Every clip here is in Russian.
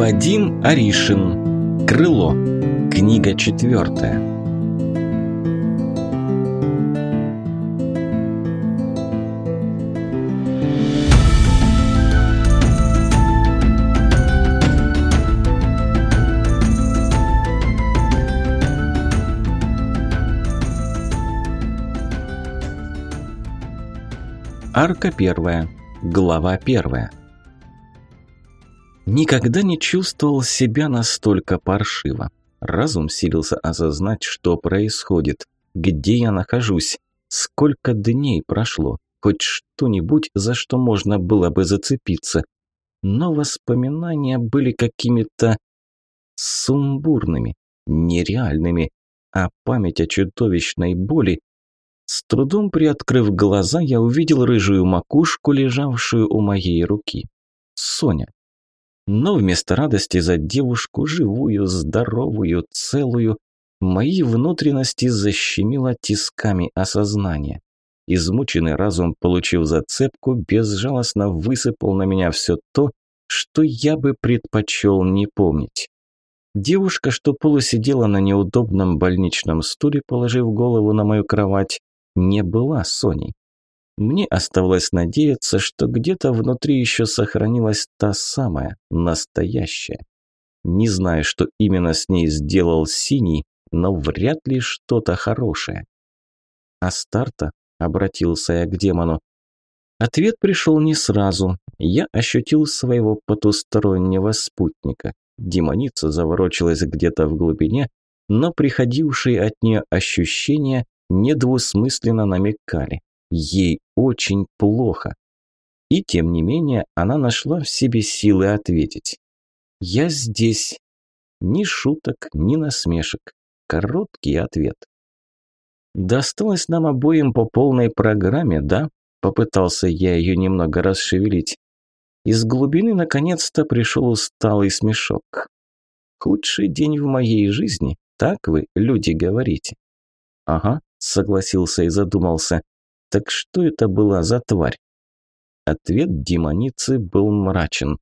Вадим Аришин. Крыло. Книга четвертая. Арка первая. Глава первая. Никогда не чувствовал себя настолько паршиво. Разум силился осознать, что происходит, где я нахожусь, сколько дней прошло, хоть что-нибудь, за что можно было бы зацепиться. Но воспоминания были какими-то сумбурными, нереальными, а память о чудовищной боли с трудом приоткрыв глаза, я увидел рыжую макушку, лежавшую у моей руки. Соня. Но вместо радости за девушку, живую, здоровую, целую, мои внутренности защемило тисками осознания. Измученный разум, получив зацепку, безжалостно высыпал на меня все то, что я бы предпочел не помнить. Девушка, что полусидела на неудобном больничном стуле, положив голову на мою кровать, не была Соней. Мне оставалось надеяться, что где-то внутри еще сохранилась та самая, настоящая. Не знаю, что именно с ней сделал Синий, но вряд ли что-то хорошее. «Астарта?» – обратился я к демону. Ответ пришел не сразу. Я ощутил своего потустороннего спутника. Демоница заворочилась где-то в глубине, но приходившие от нее ощущения недвусмысленно намекали. Ей очень плохо. И тем не менее она нашла в себе силы ответить. «Я здесь». Ни шуток, ни насмешек. Короткий ответ. «Досталось нам обоим по полной программе, да?» Попытался я ее немного расшевелить. Из глубины наконец-то пришел усталый смешок. «Худший день в моей жизни, так вы, люди, говорите?» «Ага, согласился и задумался. Так что это была за тварь? Ответ демоницы был мрачен.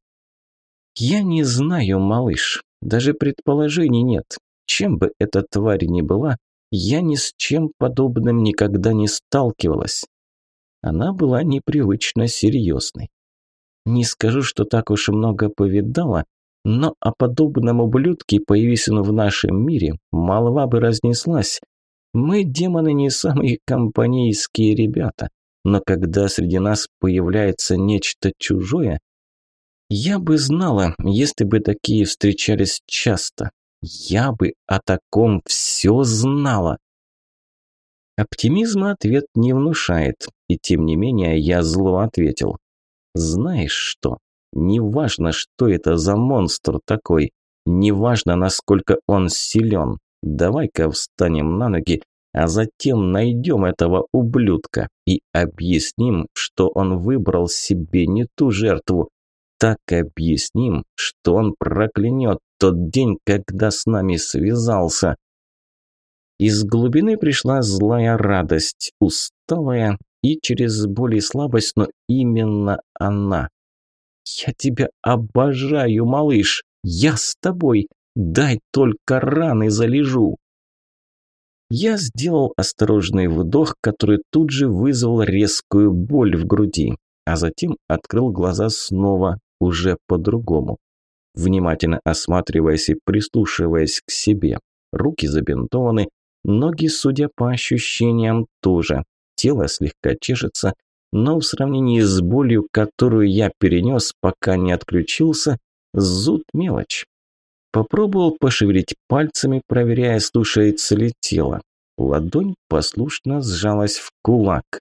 «Я не знаю, малыш. Даже предположений нет. Чем бы эта тварь ни была, я ни с чем подобным никогда не сталкивалась. Она была непривычно серьезной. Не скажу, что так уж много повидала, но о подобном ублюдке, появись в нашем мире, молва бы разнеслась, мы, демоны, не самые компанейские ребята, но когда среди нас появляется нечто чужое, я бы знала, если бы такие встречались часто. Я бы о таком все знала. Оптимизма ответ не внушает, и тем не менее я зло ответил. Знаешь что, неважно, что это за монстр такой, неважно, насколько он силен, давай-ка встанем на ноги а затем найдем этого ублюдка и объясним, что он выбрал себе не ту жертву. Так объясним, что он проклянет тот день, когда с нами связался. Из глубины пришла злая радость, усталая и через боль и слабость, но именно она. «Я тебя обожаю, малыш! Я с тобой! Дай только раны залежу!» Я сделал осторожный вдох, который тут же вызвал резкую боль в груди, а затем открыл глаза снова, уже по-другому. Внимательно осматриваясь и прислушиваясь к себе. Руки забинтованы, ноги, судя по ощущениям, тоже. Тело слегка чешется, но в сравнении с болью, которую я перенес, пока не отключился, зуд мелочь. Попробовал пошевелить пальцами, проверяя, слушается ли тело. Ладонь послушно сжалась в кулак.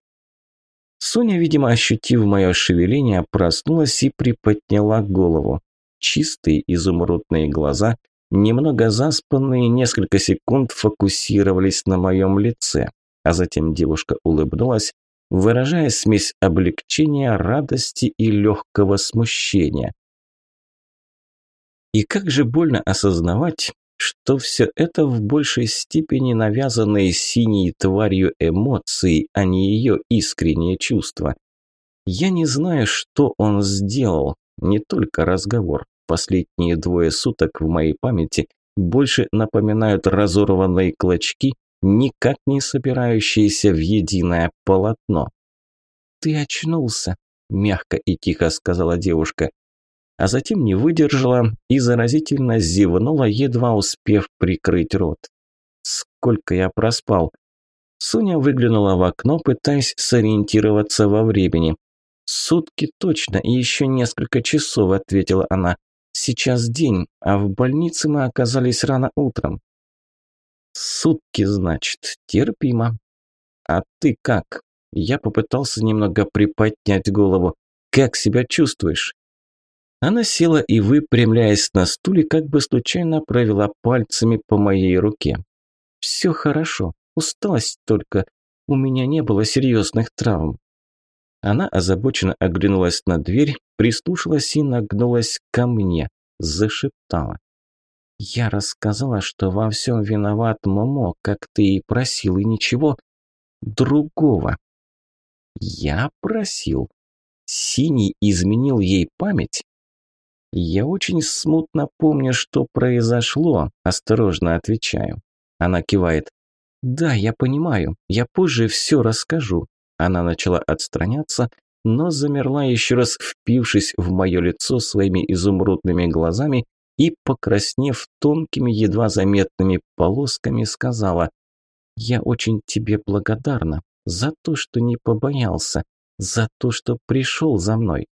Соня, видимо, ощутив мое шевеление, проснулась и приподняла голову. Чистые изумрудные глаза, немного заспанные, несколько секунд фокусировались на моем лице, а затем девушка улыбнулась, выражая смесь облегчения, радости и легкого смущения. И как же больно осознавать, что все это в большей степени навязанные синей тварью эмоции, а не ее искренние чувства. Я не знаю, что он сделал, не только разговор, Последние двое суток в моей памяти больше напоминают разорванные клочки, никак не собирающиеся в единое полотно. «Ты очнулся», – мягко и тихо сказала девушка, а затем не выдержала и заразительно зевнула, едва успев прикрыть рот. «Сколько я проспал!» Соня выглянула в окно, пытаясь сориентироваться во времени. «Сутки точно и еще несколько часов», – ответила она. «Сейчас день, а в больнице мы оказались рано утром». «Сутки, значит, терпимо». «А ты как?» Я попытался немного приподнять голову. «Как себя чувствуешь?» Она села и, выпрямляясь на стуле, как бы случайно провела пальцами по моей руке. «Все хорошо, усталость только. У меня не было серьезных травм». Она озабоченно оглянулась на дверь, прислушалась и нагнулась ко мне, зашептала. «Я рассказала, что во всем виноват Момо, как ты и просил, и ничего другого». «Я просил?» Синий изменил ей память? «Я очень смутно помню, что произошло», – осторожно отвечаю. Она кивает. «Да, я понимаю. Я позже все расскажу». Она начала отстраняться, но замерла еще раз, впившись в мое лицо своими изумрудными глазами и, покраснев тонкими, едва заметными полосками, сказала «Я очень тебе благодарна за то, что не побоялся, за то, что пришел за мной».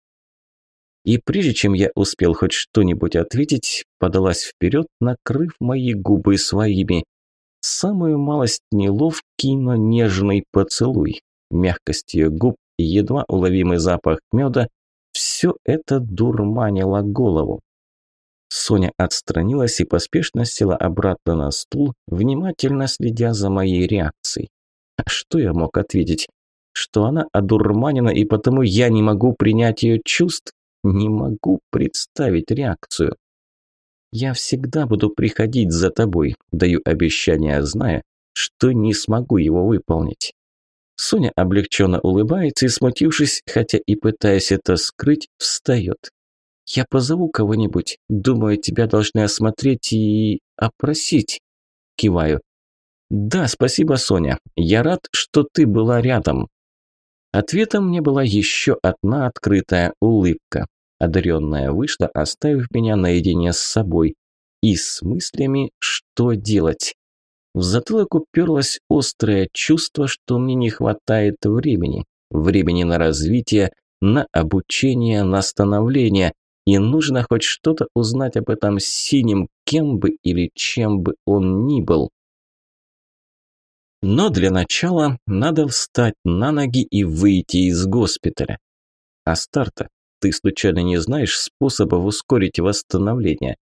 И прежде чем я успел хоть что-нибудь ответить, подалась вперед, накрыв мои губы своими. Самую малость неловкий, но нежный поцелуй. Мягкость ее губ и едва уловимый запах меда – все это дурманило голову. Соня отстранилась и поспешно села обратно на стул, внимательно следя за моей реакцией. А что я мог ответить? Что она одурманена, и потому я не могу принять ее чувств? Не могу представить реакцию. Я всегда буду приходить за тобой, даю обещание, зная, что не смогу его выполнить. Соня облегченно улыбается и, смутившись, хотя и пытаясь это скрыть, встает. «Я позову кого-нибудь. Думаю, тебя должны осмотреть и... опросить». Киваю. «Да, спасибо, Соня. Я рад, что ты была рядом». Ответом мне была еще одна открытая улыбка. Одаренная вышла, оставив меня наедине с собой и с мыслями, что делать. В затылок уперлось острое чувство, что мне не хватает времени. Времени на развитие, на обучение, на становление. И нужно хоть что-то узнать об этом синем, кем бы или чем бы он ни был. Но для начала надо встать на ноги и выйти из госпиталя. А старта ты случайно не знаешь способов ускорить восстановление?»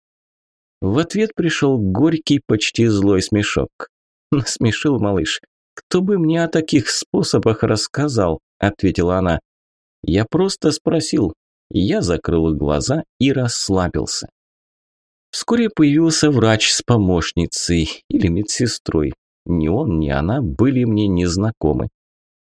В ответ пришел горький, почти злой смешок. «Насмешил малыш. Кто бы мне о таких способах рассказал?» – ответила она. «Я просто спросил». Я закрыл глаза и расслабился. Вскоре появился врач с помощницей или медсестрой. Ни он, ни она были мне незнакомы.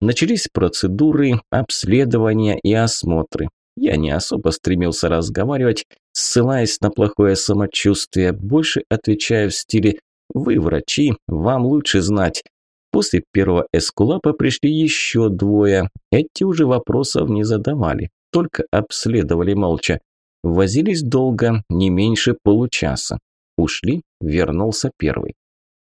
Начались процедуры, обследования и осмотры. Я не особо стремился разговаривать, ссылаясь на плохое самочувствие, больше отвечая в стиле «Вы врачи, вам лучше знать». После первого эскулапа пришли еще двое. Эти уже вопросов не задавали, только обследовали молча. Возились долго, не меньше получаса. Ушли, вернулся первый.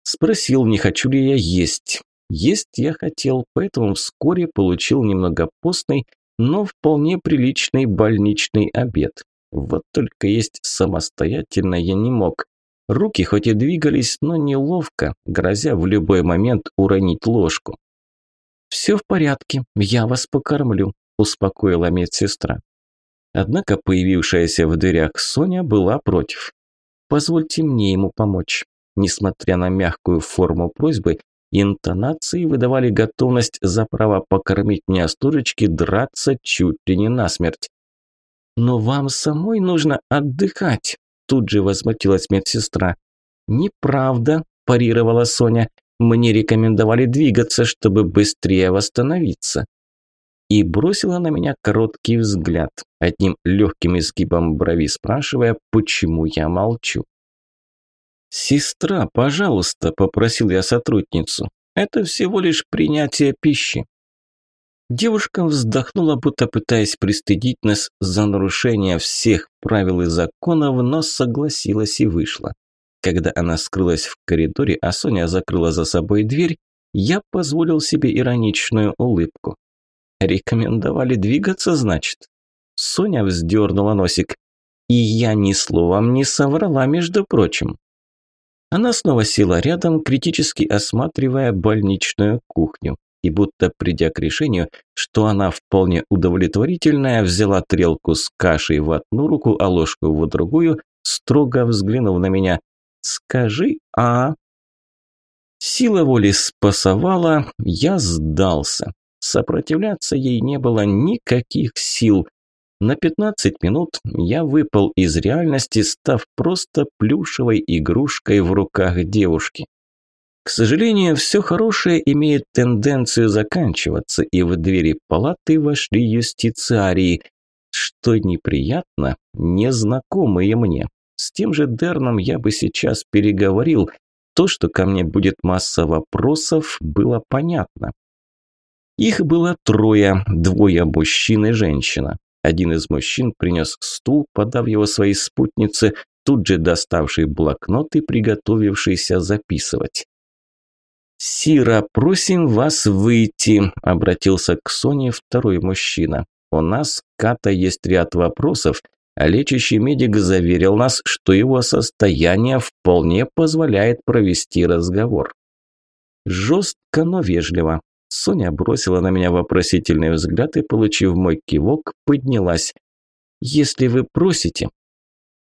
Спросил, не хочу ли я есть. Есть я хотел, поэтому вскоре получил немного постный, но вполне приличный больничный обед. Вот только есть самостоятельно я не мог. Руки хоть и двигались, но неловко, грозя в любой момент уронить ложку. «Все в порядке, я вас покормлю», – успокоила медсестра. Однако появившаяся в дверях Соня была против. «Позвольте мне ему помочь». Несмотря на мягкую форму просьбы, Интонации выдавали готовность за право покормить турочки драться чуть ли не насмерть. «Но вам самой нужно отдыхать», – тут же возмутилась медсестра. «Неправда», – парировала Соня. «Мне рекомендовали двигаться, чтобы быстрее восстановиться». и бросила на меня короткий взгляд, одним легким изгибом брови спрашивая, почему я молчу. «Сестра, пожалуйста», – попросил я сотрудницу, – «это всего лишь принятие пищи». Девушка вздохнула, будто пытаясь пристыдить нас за нарушение всех правил и законов, но согласилась и вышла. Когда она скрылась в коридоре, а Соня закрыла за собой дверь, я позволил себе ироничную улыбку. «Рекомендовали двигаться, значит?» Соня вздернула носик. «И я ни словом не соврала, между прочим». Она снова села рядом, критически осматривая больничную кухню и будто придя к решению, что она вполне удовлетворительная, взяла трелку с кашей в одну руку, а ложку в другую, строго взглянув на меня. «Скажи, а...» Сила воли спасовала, я сдался. Сопротивляться ей не было никаких сил. На 15 минут я выпал из реальности, став просто плюшевой игрушкой в руках девушки. К сожалению, все хорошее имеет тенденцию заканчиваться, и в двери палаты вошли юстициарии. Что неприятно, незнакомые мне. С тем же Дерном я бы сейчас переговорил. То, что ко мне будет масса вопросов, было понятно. Их было трое, двое мужчин и женщина. Один из мужчин принес стул, подав его своей спутнице, тут же доставший блокнот и приготовившийся записывать. «Сира, просим вас выйти», – обратился к Соне второй мужчина. «У нас, Ката, есть ряд вопросов, а лечащий медик заверил нас, что его состояние вполне позволяет провести разговор». Жестко, но вежливо. Соня бросила на меня вопросительный взгляд и, получив мой кивок, поднялась. «Если вы просите,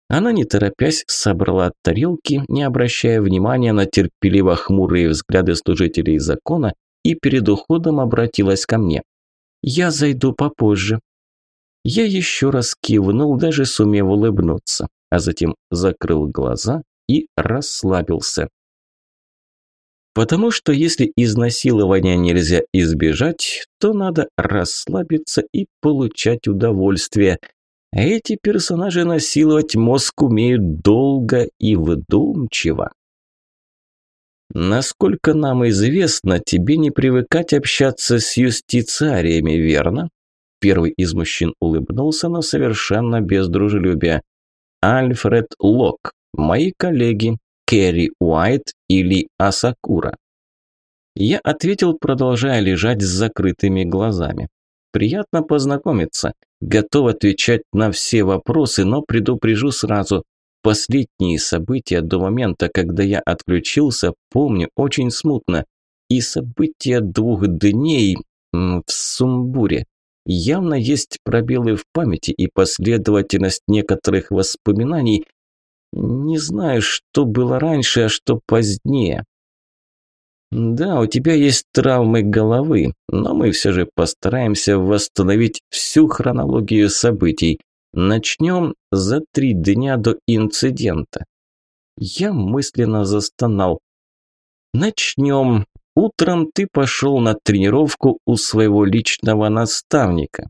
она, не торопясь, собрала тарелки, не обращая внимания на терпеливо хмурые взгляды служителей закона, и перед уходом обратилась ко мне. «Я зайду попозже». Я еще раз кивнул, даже сумев улыбнуться, а затем закрыл глаза и расслабился. Потому что если изнасилования нельзя избежать, то надо расслабиться и получать удовольствие – эти персонажи насиловать мозг умеют долго и вдумчиво. Насколько нам известно, тебе не привыкать общаться с юстициариями, верно? Первый из мужчин улыбнулся, но совершенно без дружелюбия. Альфред Лок, мои коллеги, Керри Уайт или Асакура. Я ответил, продолжая лежать с закрытыми глазами. Приятно познакомиться. Готов отвечать на все вопросы, но предупрежу сразу. Последние события до момента, когда я отключился, помню очень смутно. И события двух дней в Сумбуре. Явно есть пробелы в памяти и последовательность некоторых воспоминаний. Не знаю, что было раньше, а что позднее. Да, у тебя есть травмы головы, но мы все же постараемся восстановить всю хронологию событий. Начнем за три дня до инцидента. Я мысленно застонал. Начнем. Утром ты пошел на тренировку у своего личного наставника.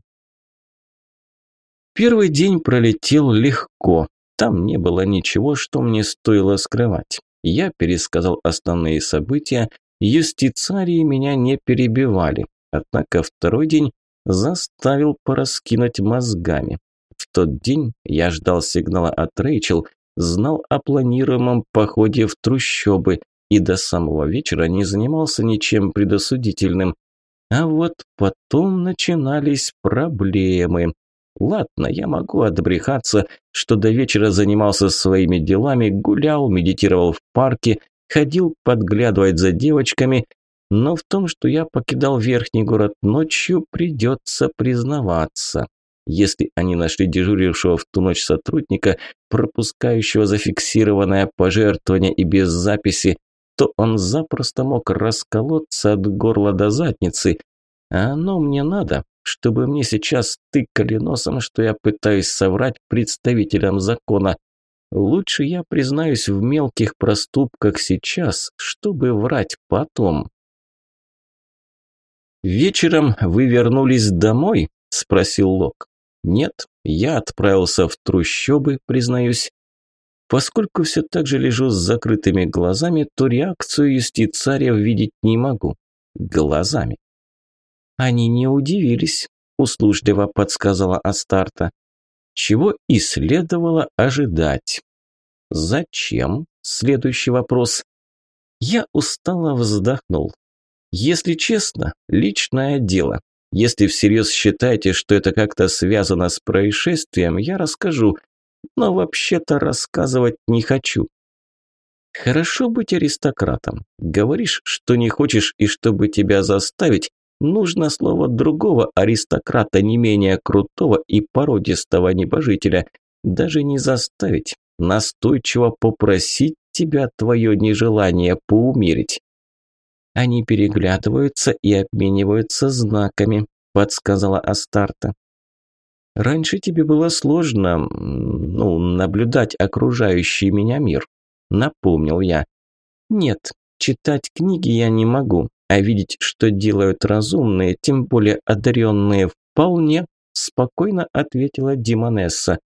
Первый день пролетел легко. Там не было ничего, что мне стоило скрывать. Я пересказал основные события, Юстицарии меня не перебивали, однако второй день заставил пораскинуть мозгами. В тот день я ждал сигнала от Рэйчел, знал о планируемом походе в трущобы и до самого вечера не занимался ничем предосудительным. А вот потом начинались проблемы. Ладно, я могу отбрехаться, что до вечера занимался своими делами, гулял, медитировал в парке, ходил подглядывать за девочками, но в том, что я покидал верхний город ночью, придется признаваться. Если они нашли дежурившего в ту ночь сотрудника, пропускающего зафиксированное пожертвование и без записи, то он запросто мог расколоться от горла до задницы. А оно мне надо, чтобы мне сейчас тыкали носом, что я пытаюсь соврать представителям закона. Лучше я признаюсь в мелких проступках сейчас, чтобы врать потом. «Вечером вы вернулись домой?» – спросил Лок. «Нет, я отправился в трущобы, признаюсь. Поскольку все так же лежу с закрытыми глазами, то реакцию юстицария видеть не могу. Глазами. Они не удивились, услужливо подсказала Астарта. Чего и следовало ожидать. Зачем? Следующий вопрос. Я устало вздохнул. Если честно, личное дело. Если всерьез считаете, что это как-то связано с происшествием, я расскажу, но вообще-то рассказывать не хочу. Хорошо быть аристократом. Говоришь, что не хочешь, и чтобы тебя заставить, нужно слово другого аристократа, не менее крутого и породистого небожителя. Даже не заставить, настойчиво попросить тебя твое нежелание поумерить. Они переглядываются и обмениваются знаками, подсказала Астарта. Раньше тебе было сложно, ну, наблюдать окружающий меня мир, напомнил я. Нет, читать книги я не могу, а видеть, что делают разумные, тем более одаренные, вполне, спокойно ответила Димонесса.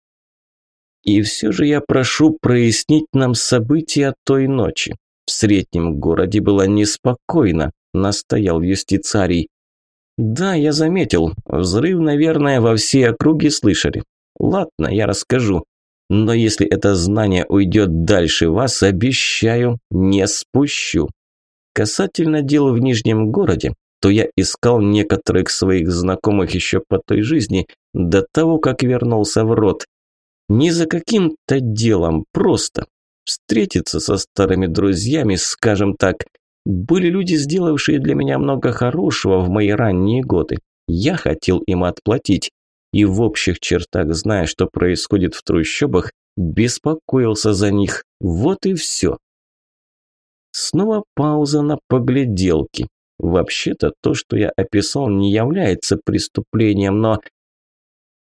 И все же я прошу прояснить нам события той ночи. В среднем городе было неспокойно, настоял юстицарий. Да, я заметил. Взрыв, наверное, во всей округе слышали. Ладно, я расскажу. Но если это знание уйдет дальше вас, обещаю, не спущу. Касательно дел в Нижнем городе, то я искал некоторых своих знакомых еще по той жизни, до того, как вернулся в род. Не за каким-то делом, просто встретиться со старыми друзьями, скажем так, были люди, сделавшие для меня много хорошего в мои ранние годы. Я хотел им отплатить. И в общих чертах, зная, что происходит в трущобах, беспокоился за них. Вот и все. Снова пауза на погляделки. Вообще-то то, что я описал, не является преступлением, но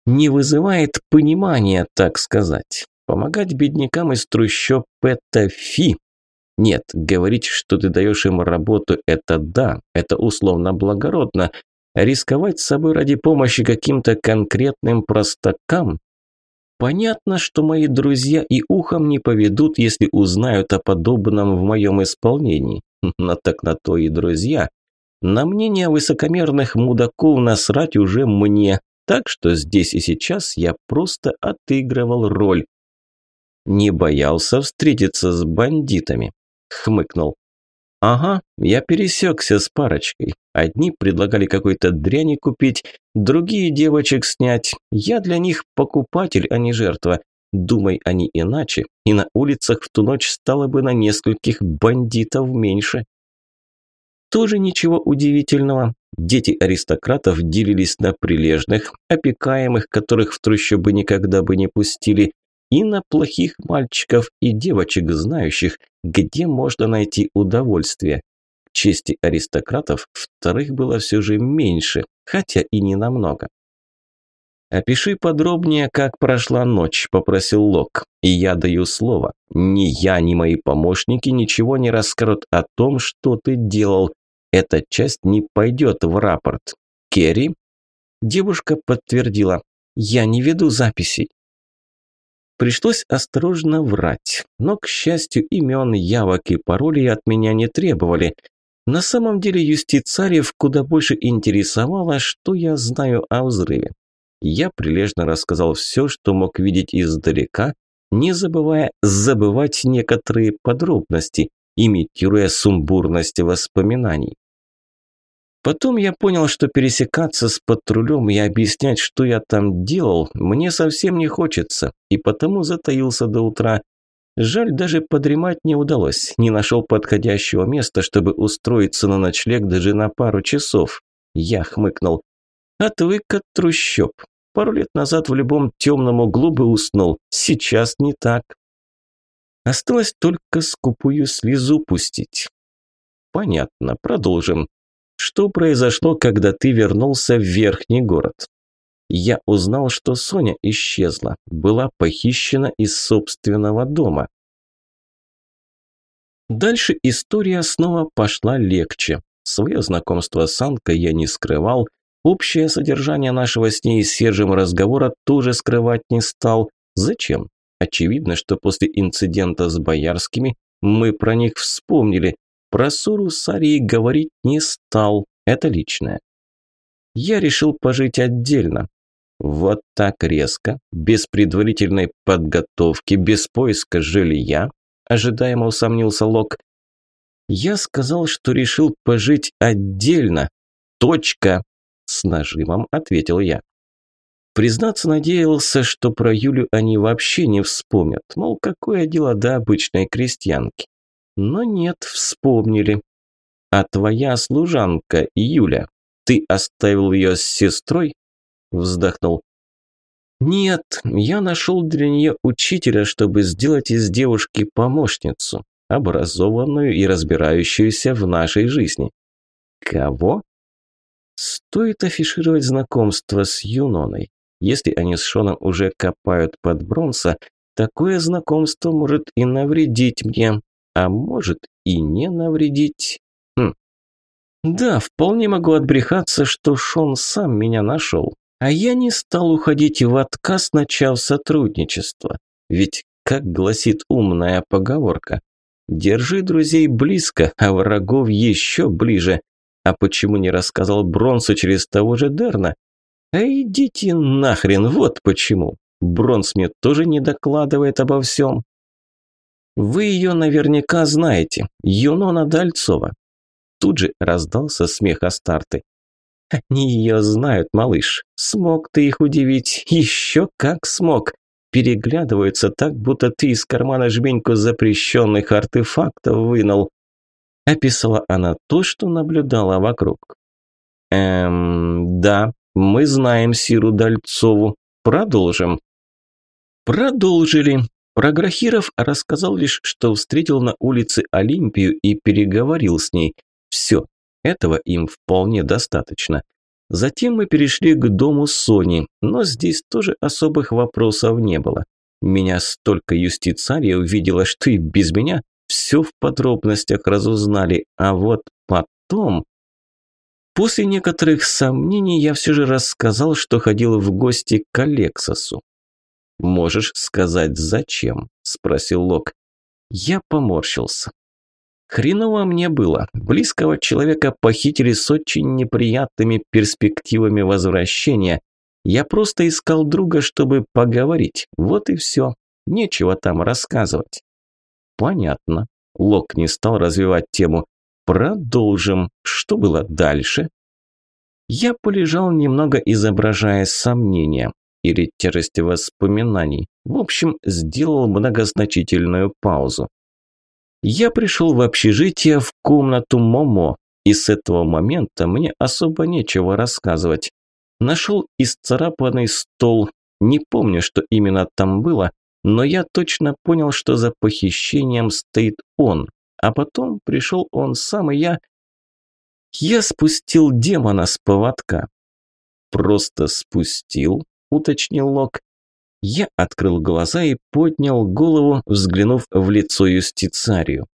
не вызывает понимания, так сказать. Помогать беднякам из трущоб – это фи. Нет, говорить, что ты даешь им работу, это да, это условно благородно. Рисковать собой ради помощи каким-то конкретным простакам? Понятно, что мои друзья и ухом не поведут, если узнают о подобном в моем исполнении. Но так на то и друзья. На мнение высокомерных мудаков насрать уже мне, так что здесь и сейчас я просто отыгрывал роль. Не боялся встретиться с бандитами хмыкнул. «Ага, я пересекся с парочкой. Одни предлагали какой-то дряни купить, другие девочек снять. Я для них покупатель, а не жертва. Думай они иначе, и на улицах в ту ночь стало бы на нескольких бандитов меньше». Тоже ничего удивительного. Дети аристократов делились на прилежных, опекаемых, которых в трущобы никогда бы не пустили, и на плохих мальчиков и девочек, знающих, где можно найти удовольствие. К чести аристократов вторых было все же меньше, хотя и не намного. «Опиши подробнее, как прошла ночь», – попросил Лок. «И я даю слово. Ни я, ни мои помощники ничего не расскажут о том, что ты делал. Эта часть не пойдет в рапорт. Керри?» Девушка подтвердила. «Я не веду записей. Пришлось осторожно врать, но, к счастью, имен, явок и паролей от меня не требовали. На самом деле юстицариев куда больше интересовало, что я знаю о взрыве. Я прилежно рассказал все, что мог видеть издалека, не забывая забывать некоторые подробности, имитируя сумбурность воспоминаний. Потом я понял, что пересекаться с патрулем и объяснять, что я там делал, мне совсем не хочется, и потому затаился до утра. Жаль, даже подремать не удалось, не нашел подходящего места, чтобы устроиться на ночлег даже на пару часов. Я хмыкнул. Отвык от трущоб. Пару лет назад в любом темном углу бы уснул, сейчас не так. Осталось только скупую слезу пустить. Понятно, продолжим. Что произошло, когда ты вернулся в верхний город? Я узнал, что Соня исчезла, была похищена из собственного дома. Дальше история снова пошла легче. Свое знакомство с Анкой я не скрывал, общее содержание нашего с ней с Сержем разговора тоже скрывать не стал. Зачем? Очевидно, что после инцидента с боярскими мы про них вспомнили. Про ссору с Арией говорить не стал, это личное. Я решил пожить отдельно. Вот так резко, без предварительной подготовки, без поиска жилья, ожидаемо усомнился Лок. Я сказал, что решил пожить отдельно. Точка, с нажимом ответил я. Признаться, надеялся, что про Юлю они вообще не вспомнят, мол, какое дело до обычной крестьянки. Но нет, вспомнили. А твоя служанка, Юля, ты оставил ее с сестрой? Вздохнул. Нет, я нашел для нее учителя, чтобы сделать из девушки помощницу, образованную и разбирающуюся в нашей жизни. Кого? Стоит афишировать знакомство с Юноной. Если они с Шоном уже копают под Бронса, такое знакомство может и навредить мне, а может и не навредить. Хм. Да, вполне могу отбрехаться, что Шон сам меня нашел. А я не стал уходить в отказ, начав сотрудничество. Ведь, как гласит умная поговорка, «Держи друзей близко, а врагов еще ближе». А почему не рассказал Бронсу через того же Дерна? А идите нахрен, вот почему. Бронс мне тоже не докладывает обо всем. Вы ее наверняка знаете, Юнона Дальцова. Тут же раздался смех Астарты. Они ее знают, малыш. Смог ты их удивить, еще как смог. Переглядываются так, будто ты из кармана жменьку запрещенных артефактов вынул. Описала она то, что наблюдала вокруг. Эм, да, мы знаем Сиру Дальцову. Продолжим. Продолжили. Про Грахиров рассказал лишь, что встретил на улице Олимпию и переговорил с ней. Все, этого им вполне достаточно. Затем мы перешли к дому Сони, но здесь тоже особых вопросов не было. Меня столько юстицария увидела, что и без меня все в подробностях разузнали, а вот потом... После некоторых сомнений я все же рассказал, что ходил в гости к Алексосу. «Можешь сказать, зачем?» – спросил Лок. Я поморщился. Хреново мне было. Близкого человека похитили с очень неприятными перспективами возвращения. Я просто искал друга, чтобы поговорить. Вот и все. Нечего там рассказывать. Понятно. Лок не стал развивать тему. Продолжим. Что было дальше? Я полежал немного, изображая сомнения или тяжесть воспоминаний. В общем, сделал многозначительную паузу. Я пришел в общежитие в комнату Момо, и с этого момента мне особо нечего рассказывать. Нашел исцарапанный стол, не помню, что именно там было, но я точно понял, что за похищением стоит он, а потом пришел он сам, и я... Я спустил демона с поводка. Просто спустил, уточнил Лок. Я открыл глаза и поднял голову, взглянув в лицо юстицарию.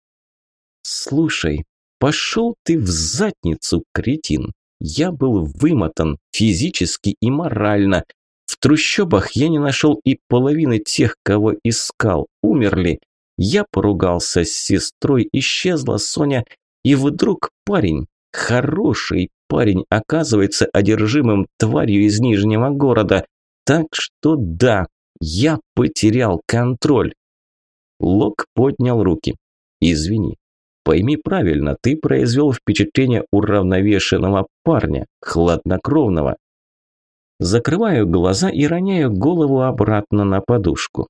«Слушай, пошел ты в задницу, кретин. Я был вымотан физически и морально. В трущобах я не нашел и половины тех, кого искал. Умерли. Я поругался с сестрой, исчезла Соня, и вдруг парень, хороший парень, оказывается одержимым тварью из Нижнего города. Так что да, я потерял контроль. Лок поднял руки. Извини. Пойми правильно, ты произвел впечатление уравновешенного парня, хладнокровного. Закрываю глаза и роняю голову обратно на подушку.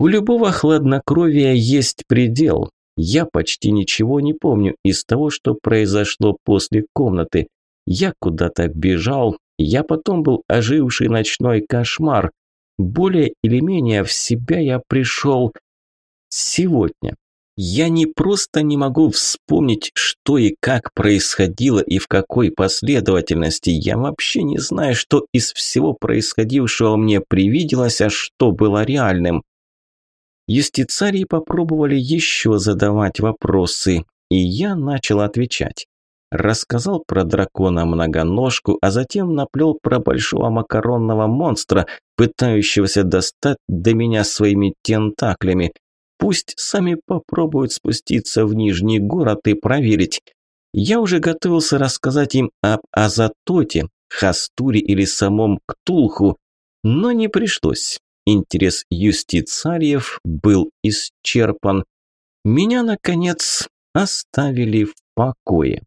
У любого хладнокровия есть предел. Я почти ничего не помню из того, что произошло после комнаты. Я куда-то бежал, я потом был оживший ночной кошмар. Более или менее в себя я пришел сегодня. Я не просто не могу вспомнить, что и как происходило и в какой последовательности. Я вообще не знаю, что из всего происходившего мне привиделось, а что было реальным. Юстицарии попробовали еще задавать вопросы, и я начал отвечать. Рассказал про дракона-многоножку, а затем наплел про большого макаронного монстра, пытающегося достать до меня своими тентаклями. Пусть сами попробуют спуститься в Нижний город и проверить. Я уже готовился рассказать им об Азатоте, Хастуре или самом Ктулху, но не пришлось. Интерес юстицариев был исчерпан. Меня, наконец, оставили в покое.